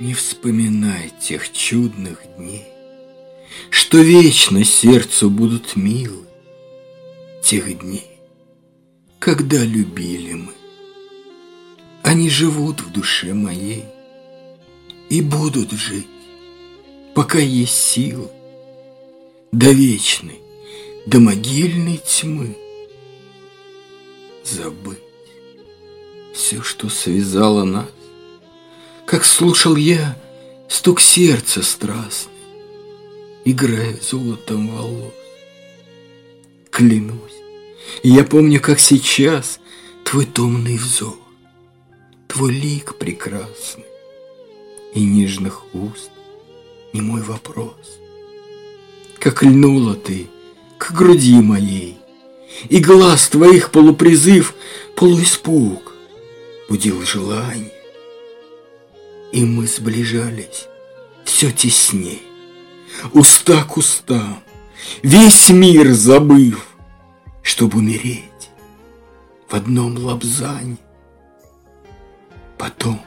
Не вспоминай тех чудных дней, Что вечно сердцу будут милы, Тех дней, когда любили мы. Они живут в душе моей И будут жить, пока есть силы, До вечной, до могильной тьмы. Забыть все, что связало нас, как слушал я стук сердца страстный, Играя золотом волос. Клянусь, я помню, как сейчас Твой томный взор, Твой лик прекрасный И нежных уст не мой вопрос. Как льнула ты к груди моей, И глаз твоих полупризыв, полуиспуг Будил желание и мы сближались все тесней, уста к устам, весь мир забыв, чтобы умереть в одном лапзане. Потом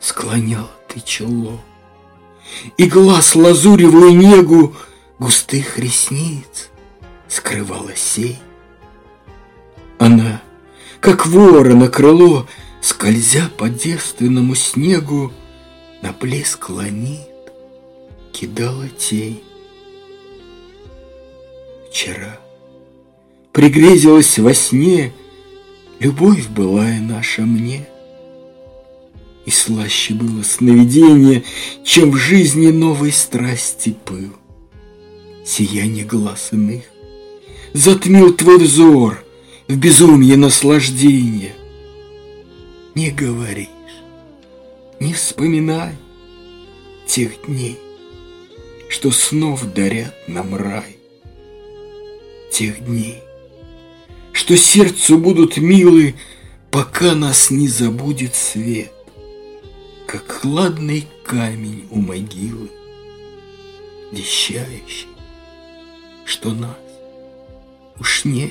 склоняла ты чело, и глаз лазуревую негу густых ресниц скрывала сей. Она, как ворона крыло, Скользя по девственному снегу, На блеск ланит кидала тень. Вчера пригрезилась во сне Любовь былая наша мне, И слаще было сновидение, Чем в жизни новой страсти пыл. Сияние глаз иных Затмил твой взор в безумие наслаждения. Не говоришь, не вспоминай тех дней, Что снов дарят нам рай. Тех дней, что сердцу будут милы, Пока нас не забудет свет, Как хладный камень у могилы, Вещающий, что нас уж нет.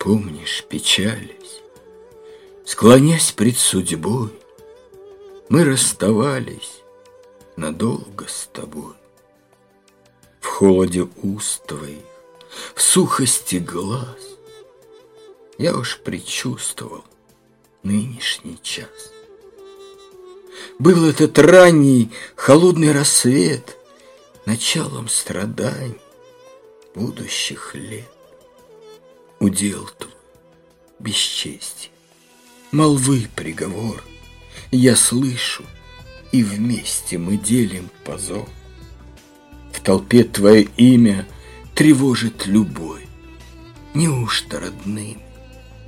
Помнишь, печались, склонясь пред судьбой, Мы расставались надолго с тобой. В холоде уст твоих, в сухости глаз Я уж предчувствовал нынешний час. Был этот ранний холодный рассвет Началом страданий будущих лет удел твой, бесчестие. Молвы приговор я слышу, и вместе мы делим позор. В толпе твое имя тревожит любой. Неужто родным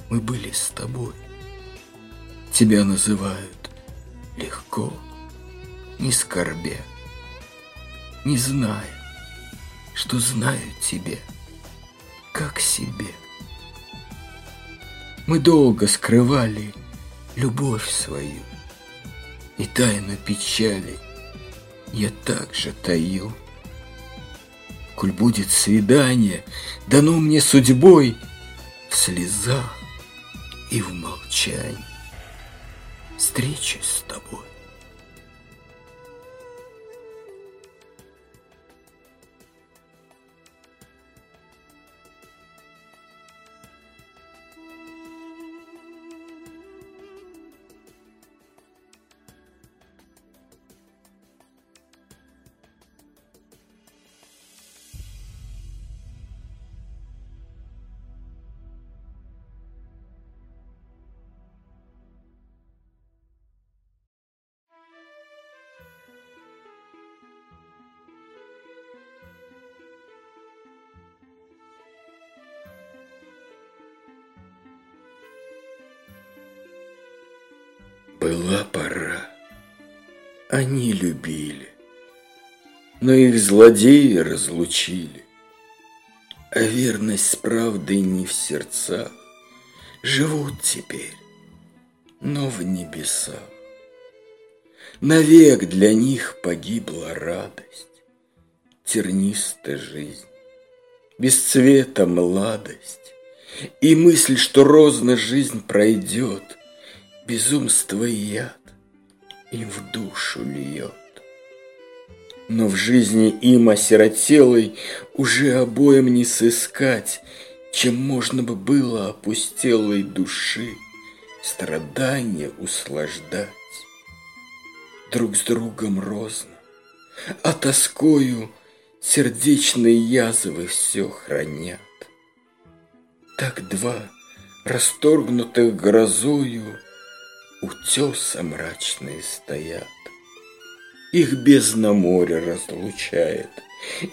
мы были с тобой? Тебя называют легко, не скорбя, не зная, что знаю тебе, как себе. Мы долго скрывали любовь свою, И тайну печали я также таю. Коль будет свидание, дано мне судьбой В слезах и в молчании встречи с тобой. Была пора. Они любили, но их злодеи разлучили. А верность с правдой не в сердцах Живут теперь, но в небесах. Навек для них погибла радость, Тернистая жизнь, без цвета младость, И мысль, что розно жизнь пройдет, Безумство и яд им в душу льет. Но в жизни им осиротелой Уже обоим не сыскать, Чем можно бы было опустелой души Страдания услаждать. Друг с другом розно, а тоскою Сердечные язвы все хранят. Так два расторгнутых грозою Утеса мрачные стоят. Их бездна моря разлучает,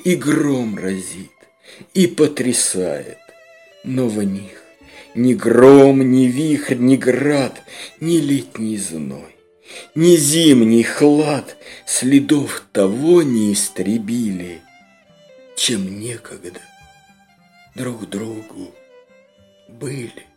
И гром разит, и потрясает. Но в них ни гром, ни вихрь, ни град, Ни летний зной, ни зимний хлад Следов того не истребили, Чем некогда друг другу были.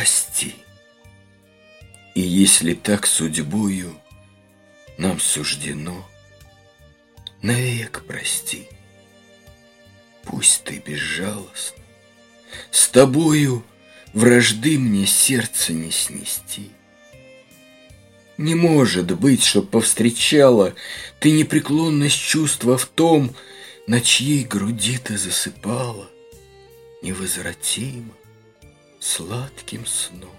Прости. И если так судьбою нам суждено, навек прости. Пусть ты безжалостна, с тобою вражды мне сердце не снести. Не может быть, чтоб повстречала ты непреклонность чувства в том, на чьей груди ты засыпала невозвратимо сладким сном.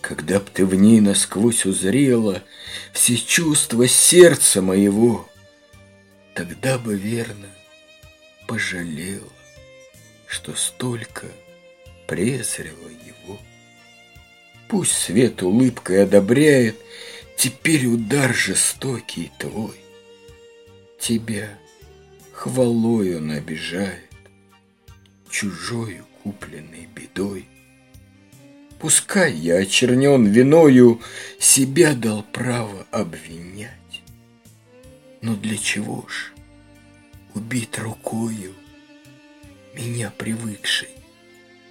Когда б ты в ней насквозь узрела Все чувства сердца моего, Тогда бы, верно, пожалела, Что столько презрела его. Пусть свет улыбкой одобряет Теперь удар жестокий твой. Тебя хвалой он обижает, Чужою купленный бедой. Пускай я очернен виною, себя дал право обвинять. Но для чего ж убить рукою меня привыкший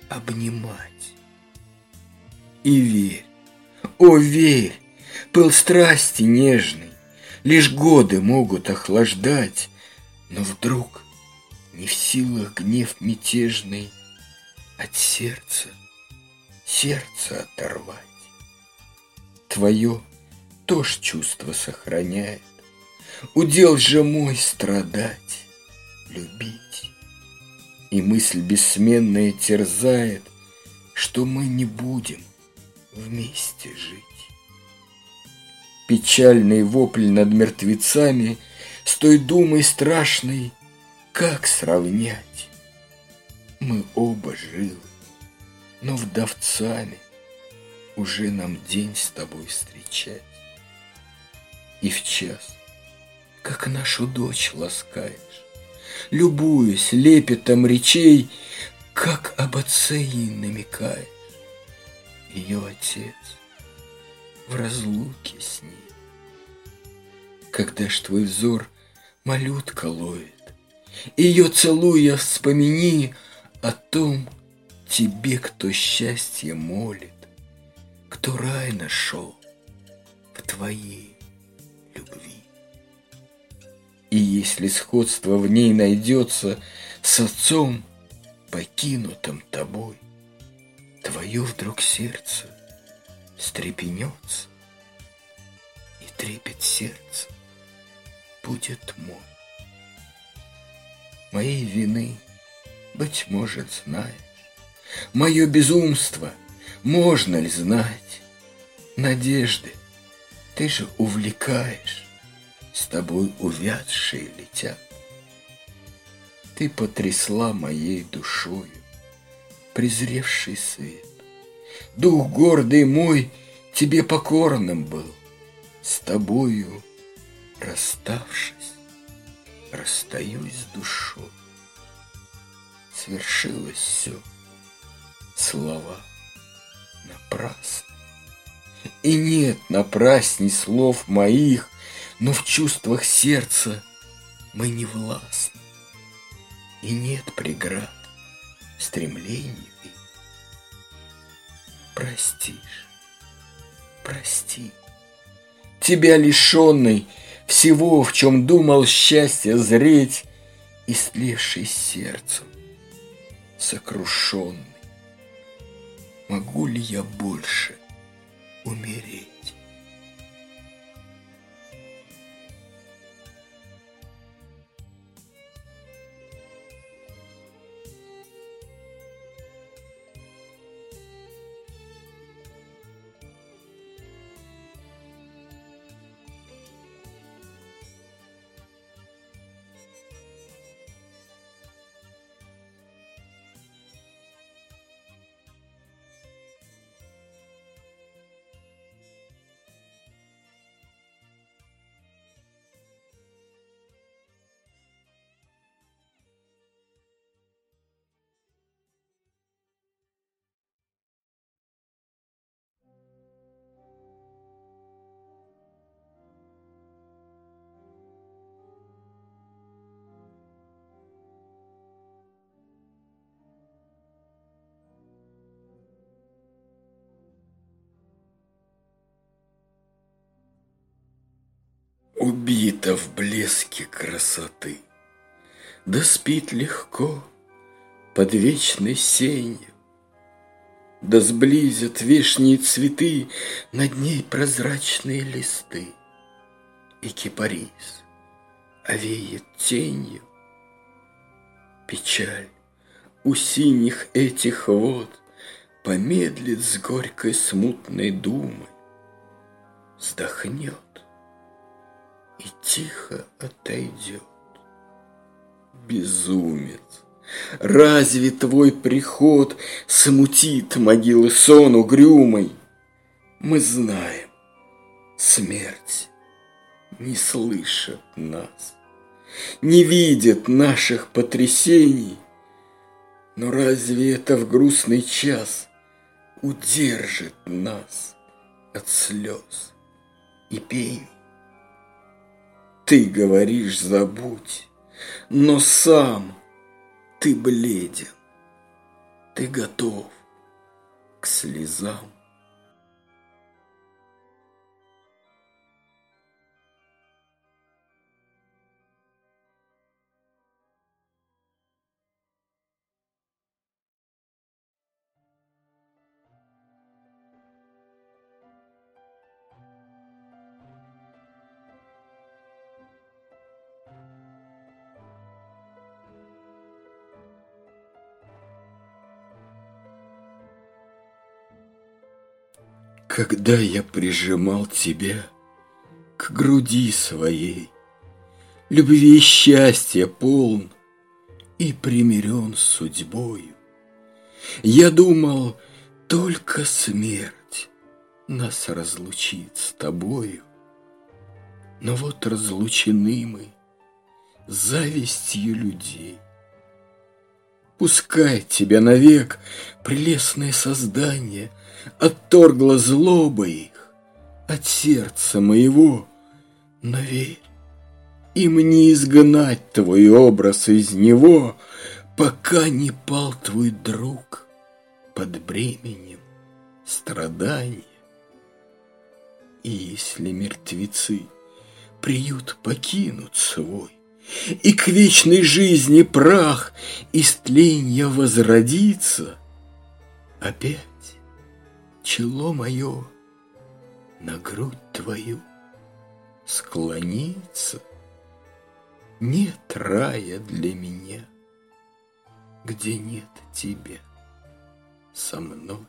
обнимать? И верь, о верь, пыл страсти нежный, лишь годы могут охлаждать, но вдруг не в силах гнев мятежный от сердца, сердце оторвать. Твое тоже чувство сохраняет. Удел же мой страдать, любить. И мысль бессменная терзает, Что мы не будем вместе жить. Печальный вопль над мертвецами С той думой страшной, как сравнять? Мы оба живы, но вдовцами Уже нам день с тобой встречать. И в час, как нашу дочь ласкаешь, Любуясь лепетом речей, Как об отце ей намекаешь. Ее отец в разлуке с ней. Когда ж твой взор малютка ловит, Ее целуя вспомини — о том тебе, кто счастье молит, Кто рай нашел в твоей любви. И если сходство в ней найдется С отцом, покинутым тобой, Твое вдруг сердце стрепенется, И трепет сердца будет мой. Моей вины — быть может, знаешь, Мое безумство можно ли знать? Надежды ты же увлекаешь, с тобой увядшие летят. Ты потрясла моей душою презревший свет. Дух гордый мой тебе покорным был, С тобою расставшись, расстаюсь с душой. Свершилось все, слова напрасны. И нет напрасней слов моих, Но в чувствах сердца мы не властны. И нет преград стремлению. Простишь, прости. Тебя лишенный всего, в чем думал счастье зреть, Истлевший сердцем, сокрушенный. Могу ли я больше умереть? Убита в блеске красоты, Да спит легко под вечной сенью, Да сблизят вешние цветы Над ней прозрачные листы, И кипарис овеет тенью. Печаль. У синих этих вод Помедлит с горькой смутной думой, Вздохнет и тихо отойдет. Безумец, разве твой приход смутит могилы сон угрюмой? Мы знаем, смерть не слышит нас, не видит наших потрясений, но разве это в грустный час удержит нас от слез и пений? Ты говоришь, забудь, но сам ты бледен, ты готов к слезам. Когда я прижимал тебя к груди своей, Любви и счастья полн и примирен с судьбою, Я думал, только смерть нас разлучит с тобою. Но вот разлучены мы завистью людей. Пускай тебя навек прелестное создание — отторгла злоба их от сердца моего. Но верь, им не изгнать твой образ из него, пока не пал твой друг под бременем страдания. И если мертвецы приют покинут свой, И к вечной жизни прах из тленья возродится, Опять чело мое на грудь твою склониться. Нет рая для меня, где нет тебя со мной.